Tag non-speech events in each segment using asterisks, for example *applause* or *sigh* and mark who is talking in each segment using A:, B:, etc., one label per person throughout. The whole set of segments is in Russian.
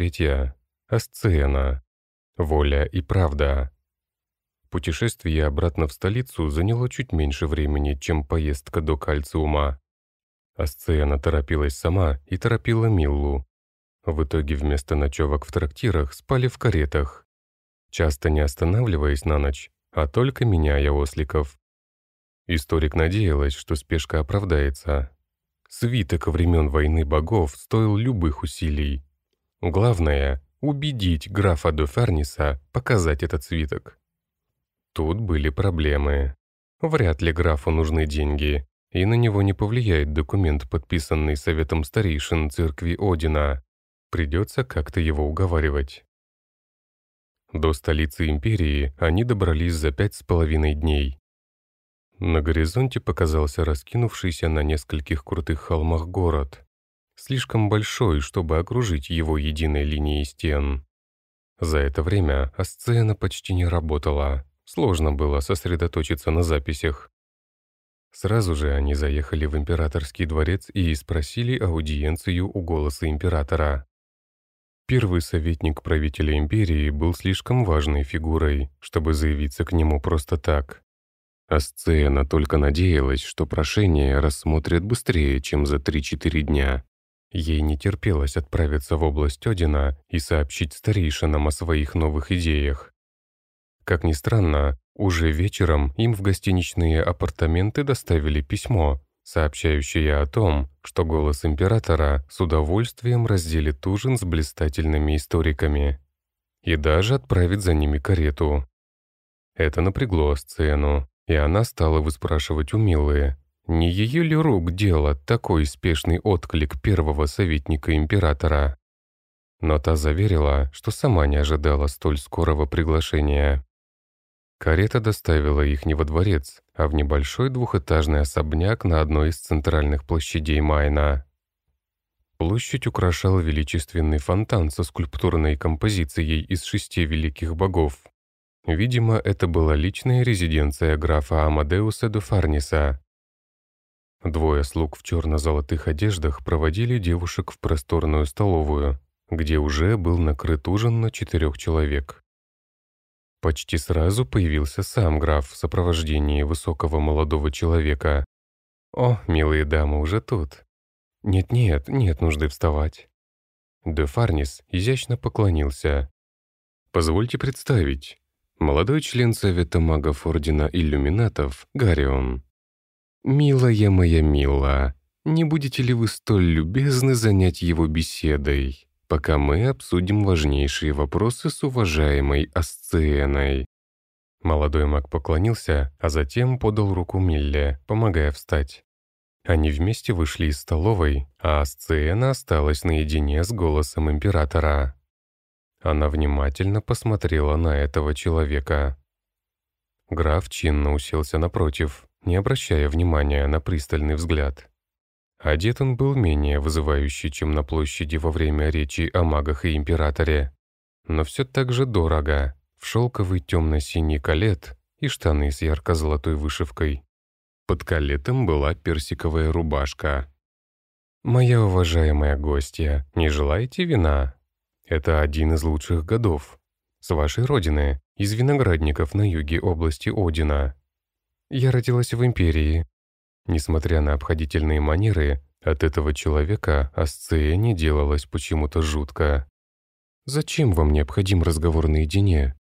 A: Третья. Асцена. Воля и правда. Путешествие обратно в столицу заняло чуть меньше времени, чем поездка до Кальциума. Асцена торопилась сама и торопила Миллу. В итоге вместо ночевок в трактирах спали в каретах, часто не останавливаясь на ночь, а только меняя осликов. Историк надеялась, что спешка оправдается. Свиток времен войны богов стоил любых усилий. Главное — убедить графа де показать этот свиток. Тут были проблемы. Вряд ли графу нужны деньги, и на него не повлияет документ, подписанный Советом старейшин церкви Одина. Придется как-то его уговаривать. До столицы империи они добрались за пять с половиной дней. На горизонте показался раскинувшийся на нескольких крутых холмах город слишком большой, чтобы окружить его единой линией стен. За это время асцена почти не работала, сложно было сосредоточиться на записях. Сразу же они заехали в императорский дворец и спросили аудиенцию у голоса императора. Первый советник правителя империи был слишком важной фигурой, чтобы заявиться к нему просто так. Асцена только надеялась, что прошение рассмотрят быстрее, чем за 3-4 дня. Ей не терпелось отправиться в область Одина и сообщить старейшинам о своих новых идеях. Как ни странно, уже вечером им в гостиничные апартаменты доставили письмо, сообщающее о том, что голос императора с удовольствием разделит ужин с блистательными историками и даже отправит за ними карету. Это напрягло сцену, и она стала выспрашивать у Милы, не ее ли рук дело такой спешный отклик первого советника императора? Но та заверила, что сама не ожидала столь скорого приглашения. Карета доставила их не во дворец, а в небольшой двухэтажный особняк на одной из центральных площадей Майна. Площадь украшал величественный фонтан со скульптурной композицией из шести великих богов. Видимо, это была личная резиденция графа Амадеуса де Фарниса, Двое слуг в черно-золотых одеждах проводили девушек в просторную столовую, где уже был накрыт ужин на четырех человек. Почти сразу появился сам граф в сопровождении высокого молодого человека. «О, милые дамы, уже тут!» «Нет-нет, нет нужды вставать». Де Фарнис изящно поклонился. «Позвольте представить. Молодой член Совета магов Ордена Иллюминатов, Гарион». «Милая моя мила, не будете ли вы столь любезны занять его беседой, пока мы обсудим важнейшие вопросы с уважаемой Асценой?» Молодой маг поклонился, а затем подал руку Милле, помогая встать. Они вместе вышли из столовой, а Асцена осталась наедине с голосом императора. Она внимательно посмотрела на этого человека. Граф чинно уселся напротив, не обращая внимания на пристальный взгляд. Одет он был менее вызывающий, чем на площади во время речи о магах и императоре, но все так же дорого, в шелковый темно-синий калет и штаны с ярко-золотой вышивкой. Под калетом была персиковая рубашка. «Моя уважаемая гостья, не желаете вина? Это один из лучших годов. С вашей родины, из виноградников на юге области Одина. Я родилась в империи. Несмотря на обходительные манеры, от этого человека Асцея не делалась почему-то жутко. «Зачем вам необходим разговор наедине?»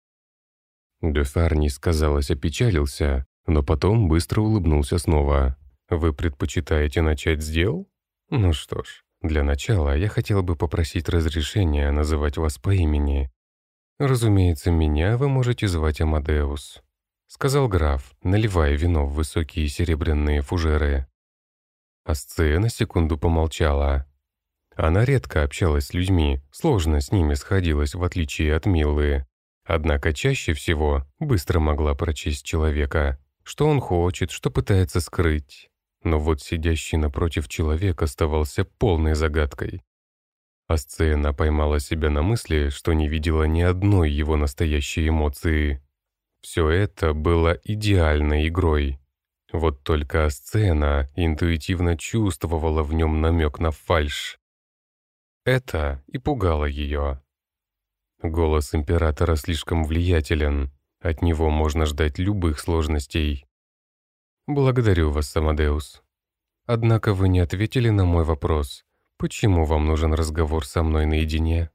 A: Дефарнис, казалось, опечалился, но потом быстро улыбнулся снова. «Вы предпочитаете начать с дел? Ну что ж, для начала я хотел бы попросить разрешения называть вас по имени. Разумеется, меня вы можете звать Амадеус сказал граф, наливая вино в высокие серебряные фужеры. Асция на секунду помолчала. Она редко общалась с людьми, сложно с ними сходилась, в отличие от Милы. Однако чаще всего быстро могла прочесть человека, что он хочет, что пытается скрыть. Но вот сидящий напротив человек оставался полной загадкой. Асцена поймала себя на мысли, что не видела ни одной его настоящей эмоции. Все это было идеальной игрой. Вот только сцена интуитивно чувствовала в нем намек на фальшь. Это и пугало ее. Голос императора слишком влиятелен, от него можно ждать любых сложностей. Благодарю вас, Самадеус. Однако вы не ответили на мой вопрос, почему вам нужен разговор со мной наедине?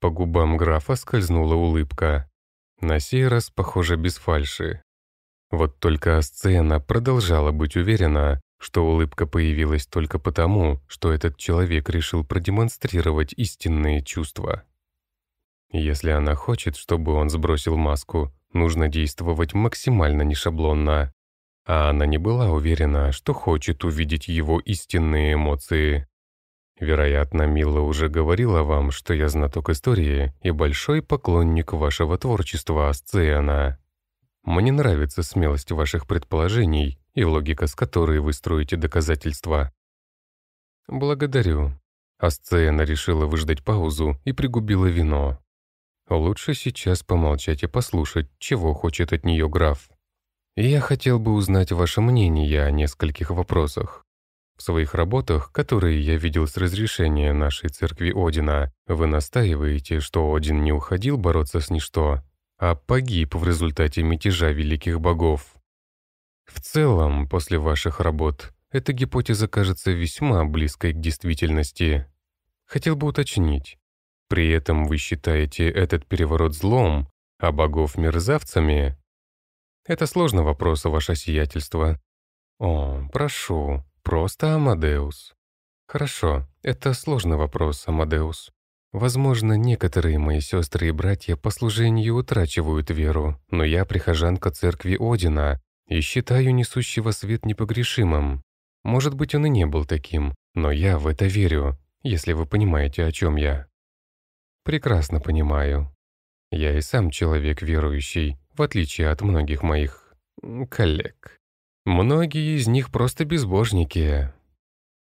A: По губам графа скользнула улыбка. На сей раз, похоже, без фальши. Вот только Асцена продолжала быть уверена, что улыбка появилась только потому, что этот человек решил продемонстрировать истинные чувства. Если она хочет, чтобы он сбросил маску, нужно действовать максимально нешаблонно. А она не была уверена, что хочет увидеть его истинные эмоции. Вероятно, Мила уже говорила вам, что я знаток истории и большой поклонник вашего творчества, Асциана. Мне нравится смелость ваших предположений и логика, с которой вы строите доказательства. Благодарю. Асцена решила выждать паузу и пригубила вино. Лучше сейчас помолчать и послушать, чего хочет от нее граф. Я хотел бы узнать ваше мнение о нескольких вопросах. В своих работах, которые я видел с разрешения нашей церкви Одина, вы настаиваете, что Один не уходил бороться с ничто, а погиб в результате мятежа великих богов. В целом, после ваших работ, эта гипотеза кажется весьма близкой к действительности. Хотел бы уточнить. При этом вы считаете этот переворот злом, а богов мерзавцами? Это сложный вопрос, ваше сиятельство. О, прошу, просто Амадеус. Хорошо, это сложный вопрос, Амадеус. Возможно, некоторые мои сестры и братья по служению утрачивают веру, но я прихожанка церкви Одина и считаю несущего свет непогрешимым. Может быть, он и не был таким, но я в это верю, если вы понимаете, о чем я. Прекрасно понимаю. Я и сам человек верующий, в отличие от многих моих коллег. Многие из них просто безбожники.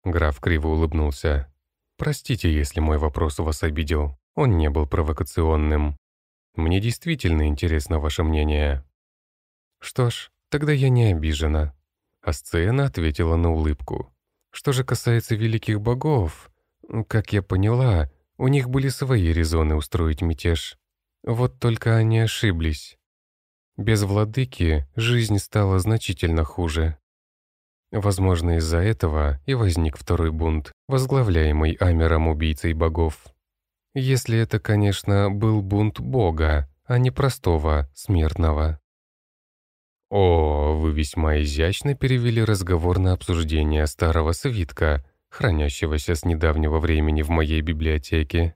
A: Граф криво улыбнулся. Простите, если мой вопрос вас обидел. Он не был провокационным. Мне действительно интересно ваше мнение. Что ж, тогда я не обижена. Асцена ответила на улыбку. Что же касается великих богов, как я поняла, у них были свои резоны устроить мятеж. Вот только они ошиблись. Без владыки жизнь стала значительно хуже. Возможно, из-за этого и возник второй бунт, возглавляемый Амером убийцей богов. Если это, конечно, был бунт бога, а не простого, смертного. О, вы весьма изящно перевели разговор на обсуждение старого свитка, хранящегося с недавнего времени в моей библиотеке.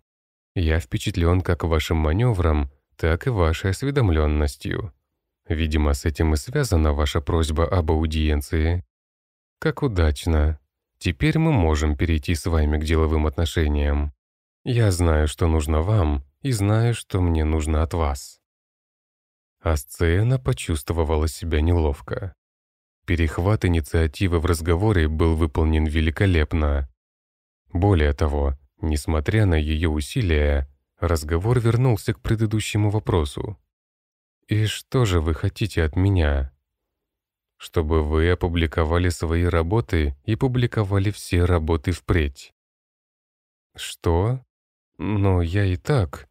A: Я впечатлен как вашим маневром, так и вашей осведомленностью. Видимо, с этим и связана ваша просьба об аудиенции. Как удачно. Теперь мы можем перейти с вами к деловым отношениям. Я знаю, что нужно вам, и знаю, что мне нужно от вас». Асцена почувствовала себя неловко. Перехват инициативы в разговоре был выполнен великолепно. Более того, несмотря на ее усилия, разговор вернулся к предыдущему вопросу. «И что же вы хотите от меня?» чтобы вы опубликовали свои работы и публиковали все работы впредь. Что? Но я и так.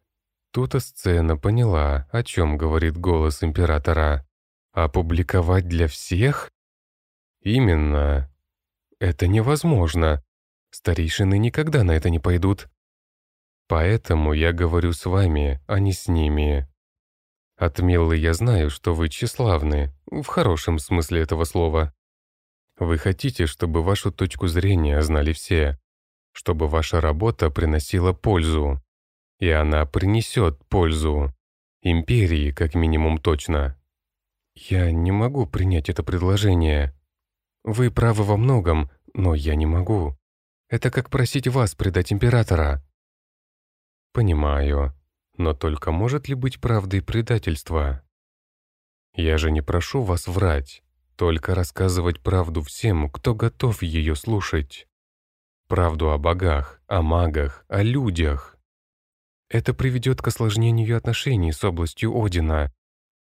A: Тут сцена поняла, о чем говорит голос императора. Опубликовать для всех? Именно. Это невозможно. Старейшины никогда на это не пойдут. Поэтому я говорю с вами, а не с ними. От Миллы я знаю, что вы тщеславны, в хорошем смысле этого слова. Вы хотите, чтобы вашу точку зрения знали все, чтобы ваша работа приносила пользу. И она принесет пользу. Империи, как минимум, точно. Я не могу принять это предложение. Вы правы во многом, но я не могу. Это как просить вас предать императора. Понимаю. Но только может ли быть правдой предательство? Я же не прошу вас врать, только рассказывать правду всем, кто готов ее слушать. Правду о богах, о магах, о людях. Это приведет к осложнению отношений с областью Одина.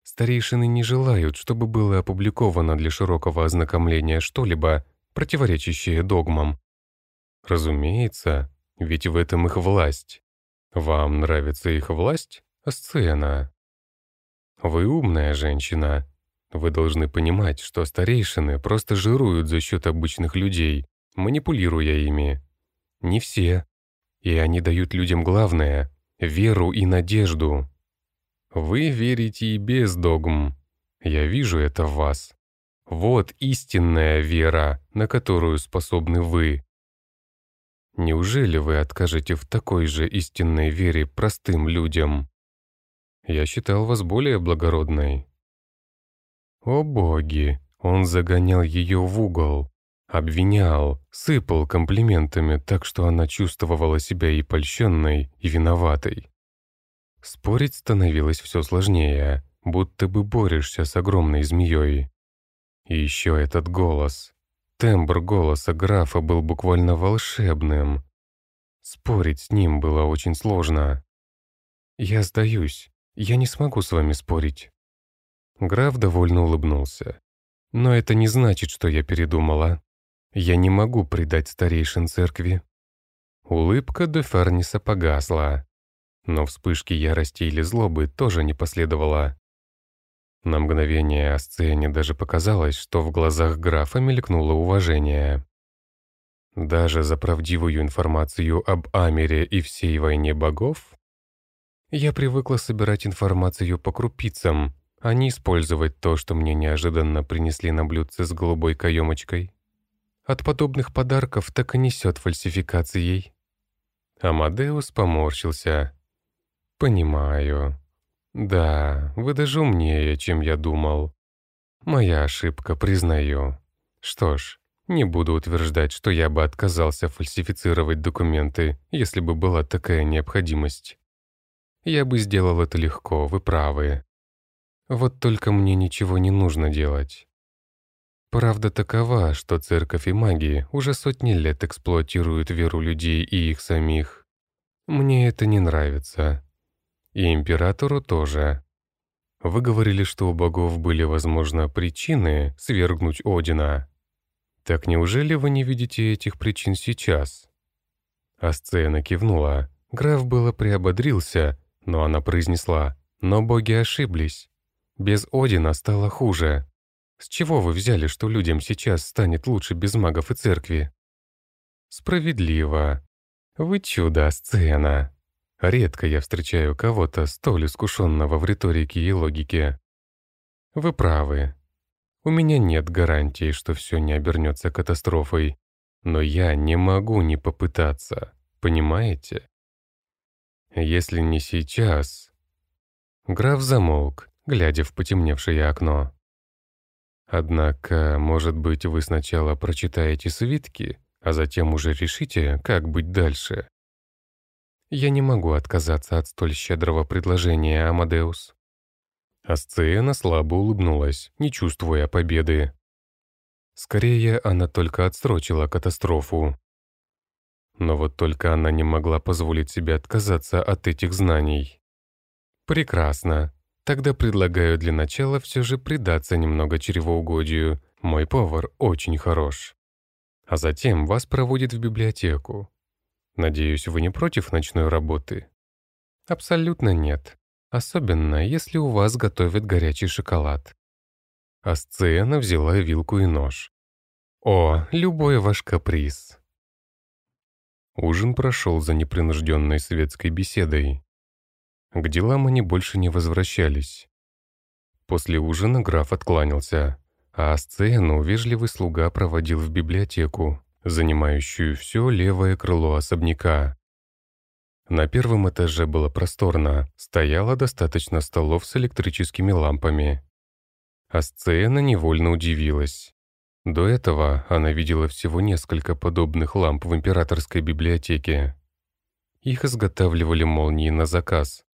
A: Старейшины не желают, чтобы было опубликовано для широкого ознакомления что-либо, противоречащее догмам. Разумеется, Ведь в этом их власть. Вам нравится их власть, Асцена? Вы умная женщина. Вы должны понимать, что старейшины просто жируют за счет обычных людей, манипулируя ими. Не все. И они дают людям главное — веру и надежду. Вы верите и без догм. Я вижу это в вас. Вот истинная вера, на которую способны вы. Неужели вы откажете в такой же истинной вере простым людям? Я считал вас более благородной. О боги, он загонял ее в угол, обвинял, сыпал комплиментами так, что она чувствовала себя и польщенной, и виноватой. Спорить становилось все сложнее, будто бы борешься с огромной змеей. И еще этот голос. Тембр голоса графа был буквально волшебным. Спорить с ним было очень сложно. «Я сдаюсь. Я не смогу с вами спорить». Граф довольно улыбнулся. «Но это не значит, что я передумала. Я не могу предать старейшин церкви». Улыбка де Фарниса погасла. Но вспышки ярости или злобы тоже не последовало. На мгновение Асцене даже показалось, что в глазах графа мелькнуло уважение. Даже за правдивую информацию об Амере и всей войне богов? Я привыкла собирать информацию по крупицам, а не использовать то, что мне неожиданно принесли на блюдце с голубой каемочкой. От подобных подарков так и несет фальсификацией. Амадеус поморщился. «Понимаю. Да, вы даже умнее, чем я думал. Моя ошибка, признаю. Что ж, не буду утверждать, что я бы отказался фальсифицировать документы, если бы была такая необходимость. Я бы сделал это легко, вы правы. Вот только мне ничего не нужно делать. Правда такова, что церковь и маги уже сотни лет эксплуатируют веру людей и их самих. Мне это не нравится. И императору тоже. Вы говорили, что у богов были, возможно, причины свергнуть Одина. Так неужели вы не видите этих причин сейчас? Асцена кивнула. Граф было приободрился, но она произнесла, «Но боги ошиблись. Без Одина стало хуже. С чего вы взяли, что людям сейчас станет лучше без магов и церкви?» «Справедливо. Вы чудо, Асцена. Редко я встречаю кого-то столь искушенного в риторике и логике. Вы правы. У меня нет гарантии, что все не обернется катастрофой. Но я не могу не попытаться, понимаете? Если не сейчас... Граф замолк, глядя в потемневшее окно. Однако, может быть, вы сначала прочитаете свитки, а затем уже решите, как быть дальше. Я не могу отказаться от столь щедрого предложения, Амадеус». Асциена слабо улыбнулась, не чувствуя победы. Скорее, она только отсрочила катастрофу. Но вот только она не могла позволить себе отказаться от этих знаний. «Прекрасно. Тогда предлагаю для начала все же предаться немного чревоугодию. Мой повар очень хорош. А затем вас проводит в библиотеку. Надеюсь, вы не против ночной работы? Абсолютно нет. Особенно, если у вас готовят горячий шоколад. Асциена взяла вилку и нож. О, любой ваш каприз. Ужин прошел за непринужденной светской беседой. К делам они больше не возвращались. После ужина граф откланялся, а Асцену вежливый слуга проводил в библиотеку, занимающую все левое крыло особняка. На первом этаже было просторно, стояло достаточно столов с электрическими лампами. А сцена невольно удивилась. До этого она видела всего несколько подобных ламп в императорской библиотеке. Их изготавливали молнии на заказ.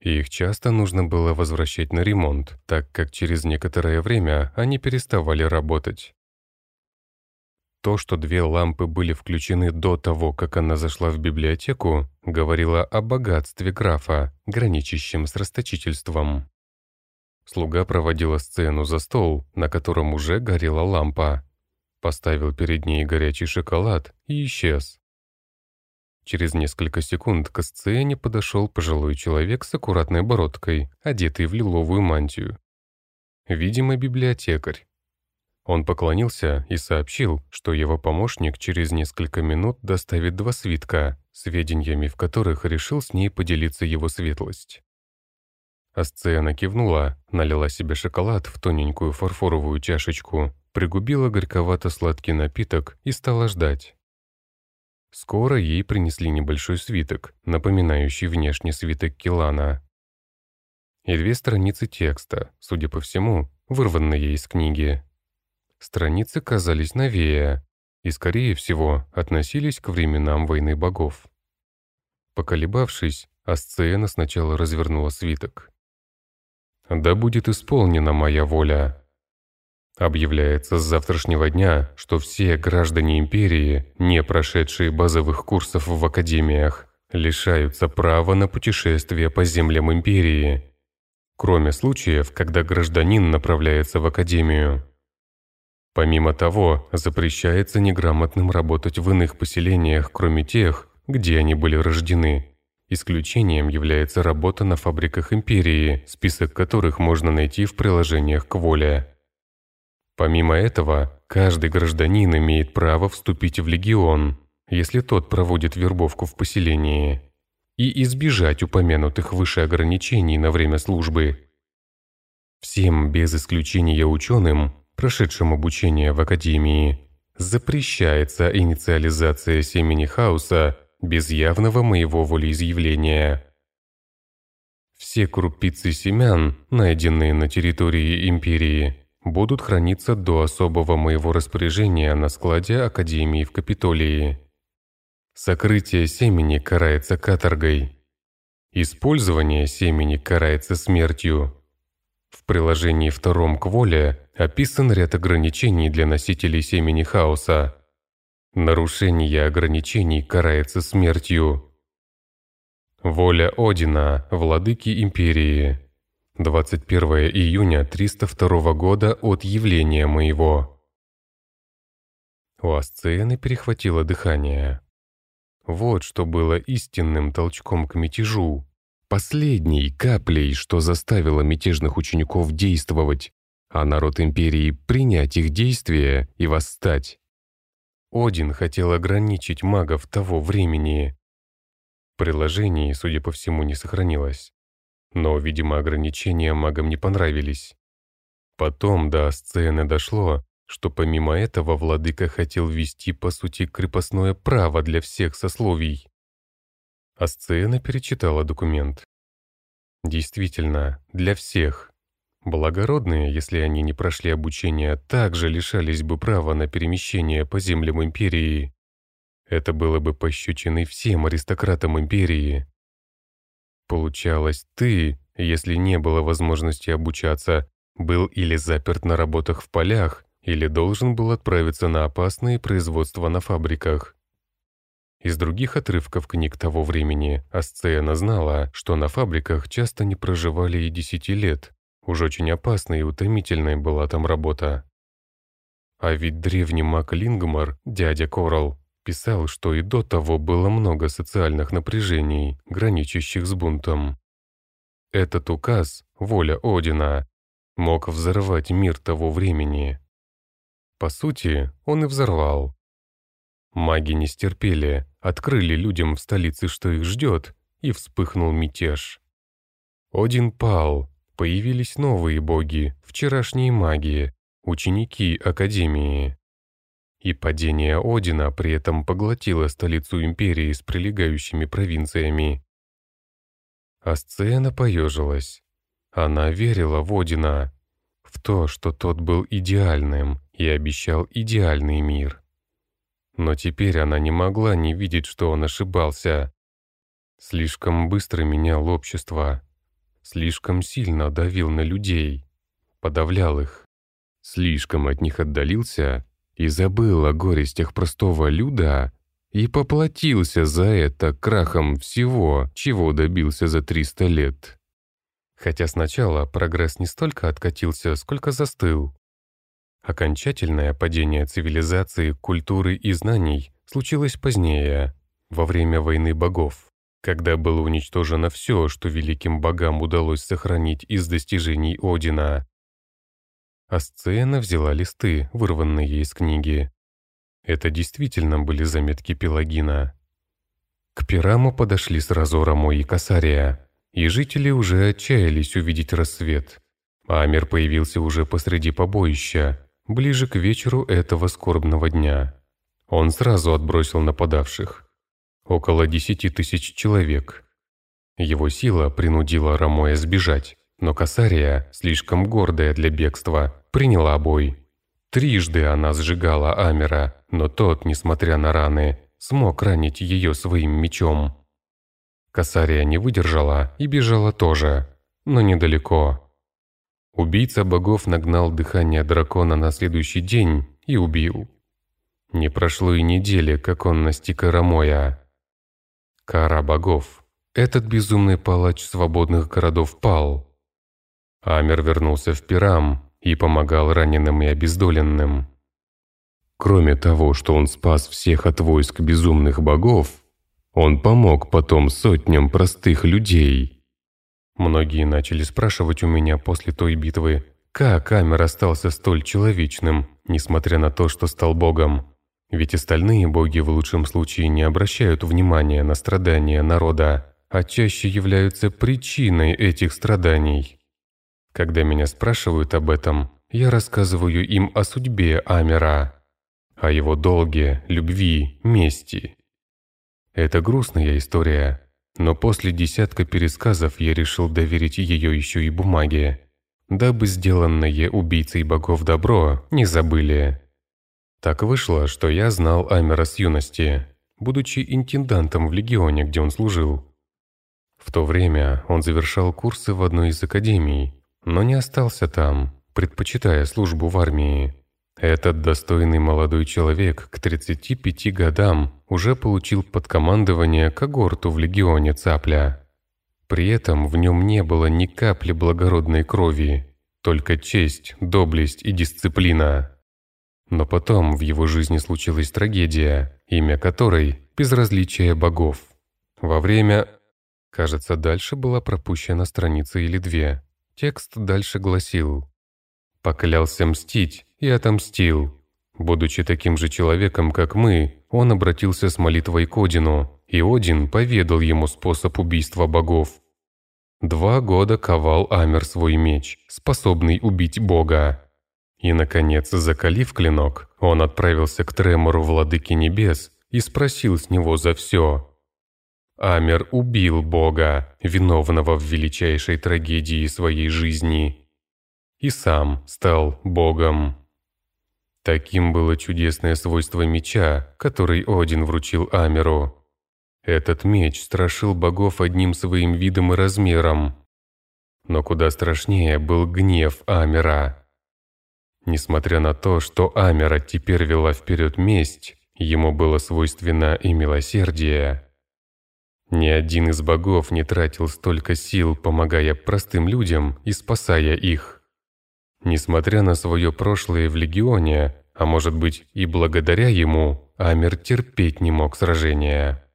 A: И их часто нужно было возвращать на ремонт, так как через некоторое время они переставали работать. То, что две лампы были включены до того, как она зашла в библиотеку, говорило о богатстве графа, граничащем с расточительством. Слуга проводила сцену за стол, на котором уже горела лампа. Поставил перед ней горячий шоколад и исчез. Через несколько секунд к сцене подошел пожилой человек с аккуратной бородкой, одетый в лиловую мантию. Видимо, библиотекарь. Он поклонился и сообщил, что его помощник через несколько минут доставит два свитка, сведениями в которых решил с ней поделиться его светлость. Асциана кивнула, налила себе шоколад в тоненькую фарфоровую чашечку, пригубила горьковато-сладкий напиток и стала ждать. Скоро ей принесли небольшой свиток, напоминающий внешне свиток Килана. И две страницы текста, судя по всему, вырванные из книги. Страницы казались новее и, скорее всего, относились к временам войны богов. Поколебавшись, Асциена сначала развернула свиток. «Да будет исполнена моя воля», Объявляется с завтрашнего дня, что все граждане империи, не прошедшие базовых курсов в академиях, лишаются права на путешествие по землям империи, кроме случаев, когда гражданин направляется в академию. Помимо того, запрещается неграмотным работать в иных поселениях, кроме тех, где они были рождены. Исключением является работа на фабриках империи, список которых можно найти в приложениях к воле. Помимо этого, каждый гражданин имеет право вступить в легион, если тот проводит вербовку в поселении, и избежать упомянутых выше ограничений на время службы. Всем без исключения ученым, прошедшим обучение в Академии, запрещается инициализация семени хаоса без явного моего волеизъявления. Все крупицы семян, найденные на территории Империи, будут храниться до особого моего распоряжения на складе Академии в Капитолии. Сокрытие семени карается каторгой. Использование семени карается смертью. В приложении втором к воле описан ряд ограничений для носителей семени хаоса. Нарушение ограничений карается смертью. Воля Одина, владыки Империи. 21 июня 302 года от явления моего. У Асциены перехватило дыхание. Вот что было истинным толчком к мятежу. Последней каплей, что заставило мятежных учеников действовать, а народ Империи принять их действия и восстать. Один хотел ограничить магов того времени. Приложение, судя по всему, не сохранилось. Но, видимо, ограничения магам не понравились. Потом до сцены дошло, что помимо этого владыка хотел ввести, по сути, крепостное право для всех сословий. Асцена перечитала документ. Действительно, для всех. Благородные, если они не прошли обучение, также лишались бы права на перемещение по землям империи. Это было бы пощечиной всем аристократам империи. Получалось, ты, если не было возможности обучаться, был или заперт на работах в полях, или должен был отправиться на опасные производства на фабриках. Из других отрывков книг того времени Асцена знала, что на фабриках часто не проживали и десяти лет. Уж очень опасной и утомительной была там работа. А ведь древний маг Лингмар, дядя Корал, писал, что и до того было много социальных напряжений, граничащих с бунтом. Этот указ, воля Одина, мог взорвать мир того времени. По сути, он и взорвал. Маги не стерпели, открыли людям в столице, что их ждет, и вспыхнул мятеж. Один пал, появились новые боги, вчерашние маги, ученики Академии и падение Одина при этом поглотило столицу империи с прилегающими провинциями. Асцена поежилась. Она верила в Одина, в то, что тот был идеальным и обещал идеальный мир. Но теперь она не могла не видеть, что он ошибался. Слишком быстро менял общество, слишком сильно давил на людей, подавлял их, слишком от них отдалился и забыл о горестях простого люда и поплатился за это крахом всего, чего добился за 300 лет. Хотя сначала прогресс не столько откатился, сколько застыл. Окончательное падение цивилизации, культуры и знаний случилось позднее, во время войны богов, когда было уничтожено все, что великим богам удалось сохранить из достижений Одина. Асцена взяла листы, вырванные из книги. Это действительно были заметки Пелагина. К Пираму подошли сразу Рамо и Касария, и жители уже отчаялись увидеть рассвет. Амер появился уже посреди побоища, ближе к вечеру этого скорбного дня. Он сразу отбросил нападавших. Около десяти тысяч человек. Его сила принудила Рамоя сбежать, но Касария, слишком гордая для бегства, приняла бой. Трижды она сжигала Амера, но тот, несмотря на раны, смог ранить ее своим мечом. Касария не выдержала и бежала тоже, но недалеко. Убийца богов нагнал дыхание дракона на следующий день и убил. Не прошло и недели, как он настиг Арамоя. Кара богов. Этот безумный палач свободных городов пал. Амер вернулся в Пирам и помогал раненым и обездоленным. Кроме того, что он спас всех от войск безумных богов, он помог потом сотням простых людей. Многие начали спрашивать у меня после той битвы, как Амер остался столь человечным, несмотря на то, что стал богом. Ведь остальные боги в лучшем случае не обращают внимания на страдания народа, а чаще являются причиной этих страданий. Когда меня спрашивают об этом, я рассказываю им о судьбе Амера, о его долге, любви, мести. Это грустная история, но после десятка пересказов я решил доверить ее еще и бумаге, дабы сделанное убийцей богов добро не забыли. Так вышло, что я знал Амера с юности, будучи интендантом в легионе, где он служил. В то время он завершал курсы в одной из академий, но не остался там, предпочитая службу в армии. Этот достойный молодой человек к 35 годам уже получил под командование когорту в легионе Цапля. При этом в нем не было ни капли благородной крови, только честь, доблесть и дисциплина. Но потом в его жизни случилась трагедия, имя которой – безразличие богов. Во время... Кажется, дальше была пропущена страница или две. Текст дальше гласил «Поклялся мстить и отомстил. Будучи таким же человеком, как мы, он обратился с молитвой к Одину, и Один поведал ему способ убийства богов. Два года ковал Амер свой меч, способный убить бога. И, наконец, закалив клинок, он отправился к Тремору Владыки Небес и спросил с него за все. Амер убил Бога, виновного в величайшей трагедии своей жизни, и сам стал Богом. Таким было чудесное свойство меча, который Один вручил Амеру. Этот меч страшил богов одним своим видом и размером. Но куда страшнее был гнев Амера. Несмотря на то, что Амера теперь вела вперед месть, ему было свойственно и милосердие. Ни один из богов не тратил столько сил, помогая простым людям и спасая их. Несмотря на свое прошлое в Легионе, а может быть и благодаря ему, Амер терпеть не мог сражения.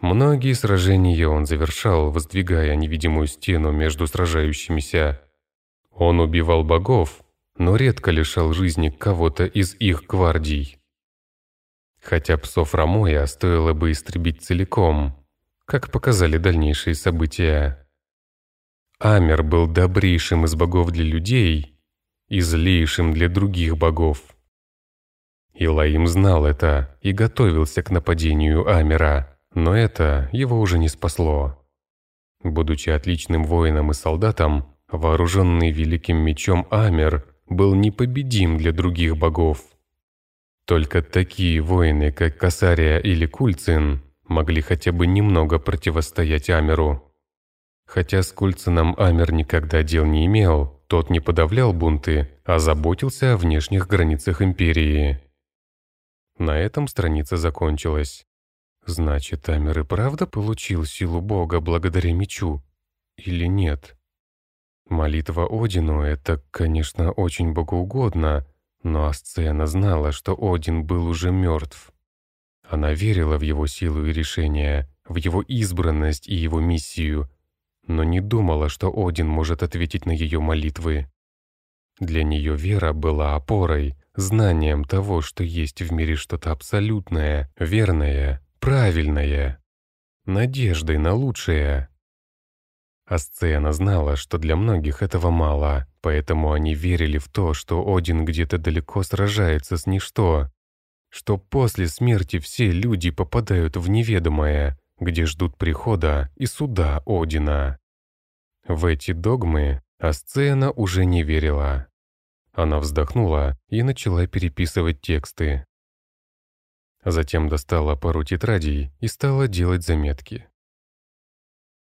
A: Многие сражения он завершал, воздвигая невидимую стену между сражающимися. Он убивал богов, но редко лишал жизни кого-то из их гвардий. Хотя псов Рамоя стоило бы истребить целиком, как показали дальнейшие события. Амер был добрейшим из богов для людей и злейшим для других богов. Илаим знал это и готовился к нападению Амера, но это его уже не спасло. Будучи отличным воином и солдатом, вооруженный великим мечом Амер был непобедим для других богов. Только такие воины, как Касария или Кульцин, могли хотя бы немного противостоять Амеру. Хотя с Кульцином Амер никогда дел не имел, тот не подавлял бунты, а заботился о внешних границах империи. На этом страница закончилась. Значит, Амер и правда получил силу бога благодаря мечу? Или нет? Молитва Одину — это, конечно, очень богоугодно, но Асцена знала, что Один был уже мертв. Она верила в его силу и решение, в его избранность и его миссию, но не думала, что Один может ответить на ее молитвы. Для нее вера была опорой, знанием того, что есть в мире что-то абсолютное, верное, правильное, надеждой на лучшее. Асцена знала, что для многих этого мало, поэтому они верили в то, что Один где-то далеко сражается с ничто, что после смерти все люди попадают в неведомое, где ждут прихода и суда Одина. В эти догмы Асцена уже не верила. Она вздохнула и начала переписывать тексты. Затем достала пару тетрадей и стала делать заметки.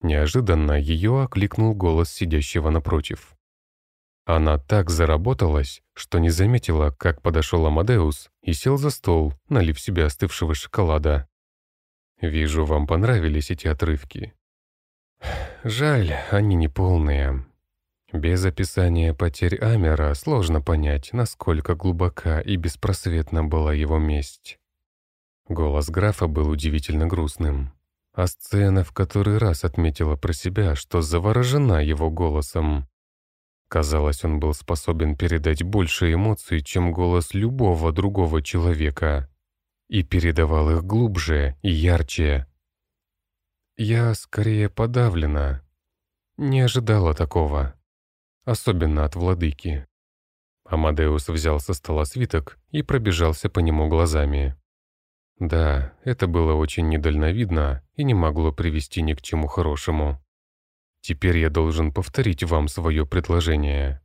A: Неожиданно ее окликнул голос сидящего напротив. Она так заработалась, что не заметила, как подошел Амадеус и сел за стол, налив себе остывшего шоколада. «Вижу, вам понравились эти отрывки. Жаль, они не полные. Без описания потерь Амера сложно понять, насколько глубока и беспросветна была его месть». Голос графа был удивительно грустным, а сцена в который раз отметила про себя, что заворожена его голосом. Казалось, он был способен передать больше эмоций, чем голос любого другого человека, и передавал их глубже и ярче. Я скорее подавлена. Не ожидала такого. Особенно от владыки. Амадеус взял со стола свиток и пробежался по нему глазами. Да, это было очень недальновидно и не могло привести ни к чему хорошему. Теперь я должен повторить вам свое предложение.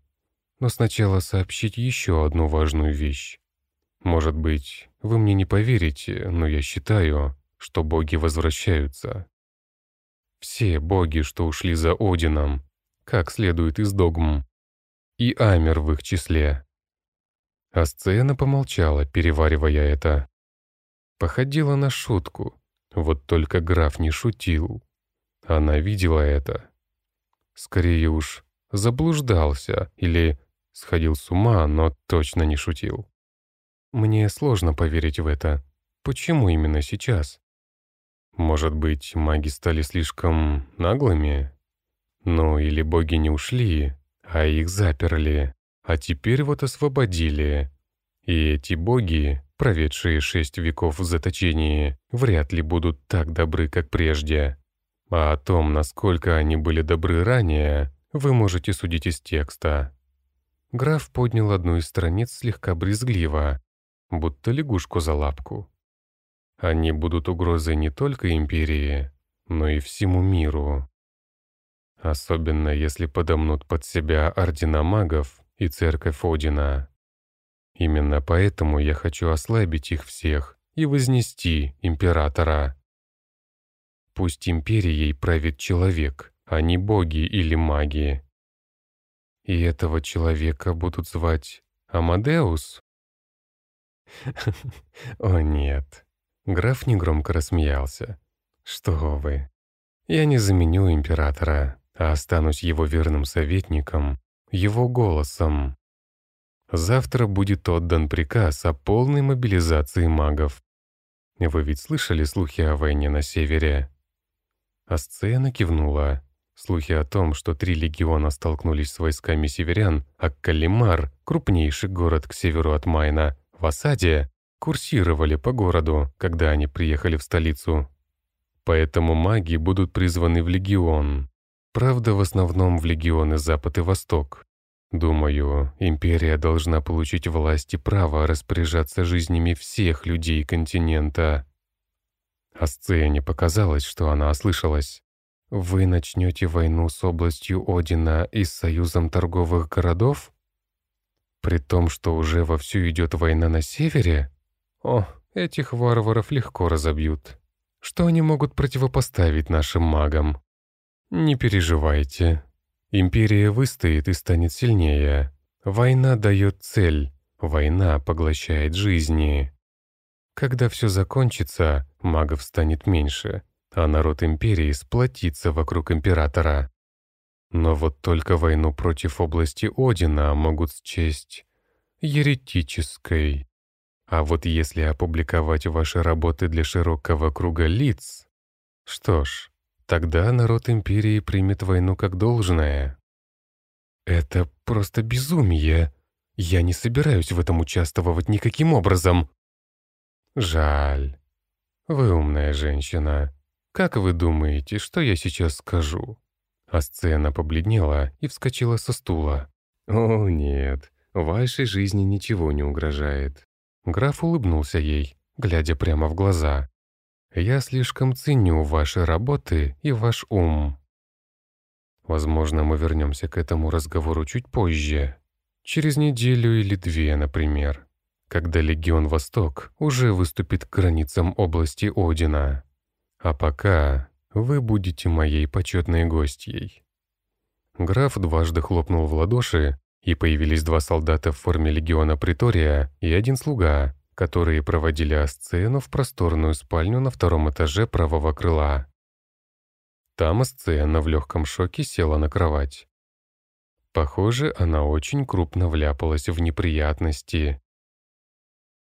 A: Но сначала сообщить еще одну важную вещь. Может быть, вы мне не поверите, но я считаю, что боги возвращаются. Все боги, что ушли за Одином, как следует из догм. И Амер в их числе. Асцена помолчала, переваривая это. Походила на шутку, вот только граф не шутил. Она видела это Скорее уж, заблуждался или сходил с ума, но точно не шутил. Мне сложно поверить в это. Почему именно сейчас? Может быть, маги стали слишком наглыми? Ну, или боги не ушли, а их заперли, а теперь вот освободили. И эти боги, проведшие шесть веков в заточении, вряд ли будут так добры, как прежде. А о том, насколько они были добры ранее, вы можете судить из текста. Граф поднял одну из страниц слегка брезгливо, будто лягушку за лапку. Они будут угрозой не только империи, но и всему миру. Особенно если подомнут под себя ордена магов и церковь Одина. Именно поэтому я хочу ослабить их всех и вознести императора. Пусть империей правит человек, а не боги или маги. И этого человека будут звать Амадеус? *laughs* О нет. Граф негромко рассмеялся. Что вы. Я не заменю императора, а останусь его верным советником, его голосом. Завтра будет отдан приказ о полной мобилизации магов. Вы ведь слышали слухи о войне на севере? Асцена кивнула. Слухи о том, что три легиона столкнулись с войсками северян, а Калимар, крупнейший город к северу от Майна, в осаде, курсировали по городу, когда они приехали в столицу. Поэтому маги будут призваны в легион. Правда, в основном в легионы Запад и Восток. Думаю, империя должна получить власть и право распоряжаться жизнями всех людей континента. А сцене показалось, что она ослышалась. «Вы начнете войну с областью Одина и с союзом торговых городов? При том, что уже вовсю идет война на севере? О, этих варваров легко разобьют. Что они могут противопоставить нашим магам? Не переживайте. Империя выстоит и станет сильнее. Война дает цель. Война поглощает жизни. Когда все закончится, магов станет меньше, а народ империи сплотится вокруг императора. Но вот только войну против области Одина могут счесть еретической. А вот если опубликовать ваши работы для широкого круга лиц, что ж, тогда народ Империи примет войну как должное. Это просто безумие. Я не собираюсь в этом участвовать никаким образом. Жаль. Вы умная женщина. Как вы думаете, что я сейчас скажу? А сцена побледнела и вскочила со стула. «О, нет, вашей жизни ничего не угрожает». Граф улыбнулся ей, глядя прямо в глаза. «Я слишком ценю ваши работы и ваш ум. Возможно, мы вернемся к этому разговору чуть позже. Через неделю или две, например, когда Легион Восток уже выступит к границам области Одина. А пока вы будете моей почетной гостьей». Граф дважды хлопнул в ладоши, и появились два солдата в форме легиона Притория и один слуга, которые проводили Асцену в просторную спальню на втором этаже правого крыла. Там Асцена в легком шоке села на кровать. Похоже, она очень крупно вляпалась в неприятности.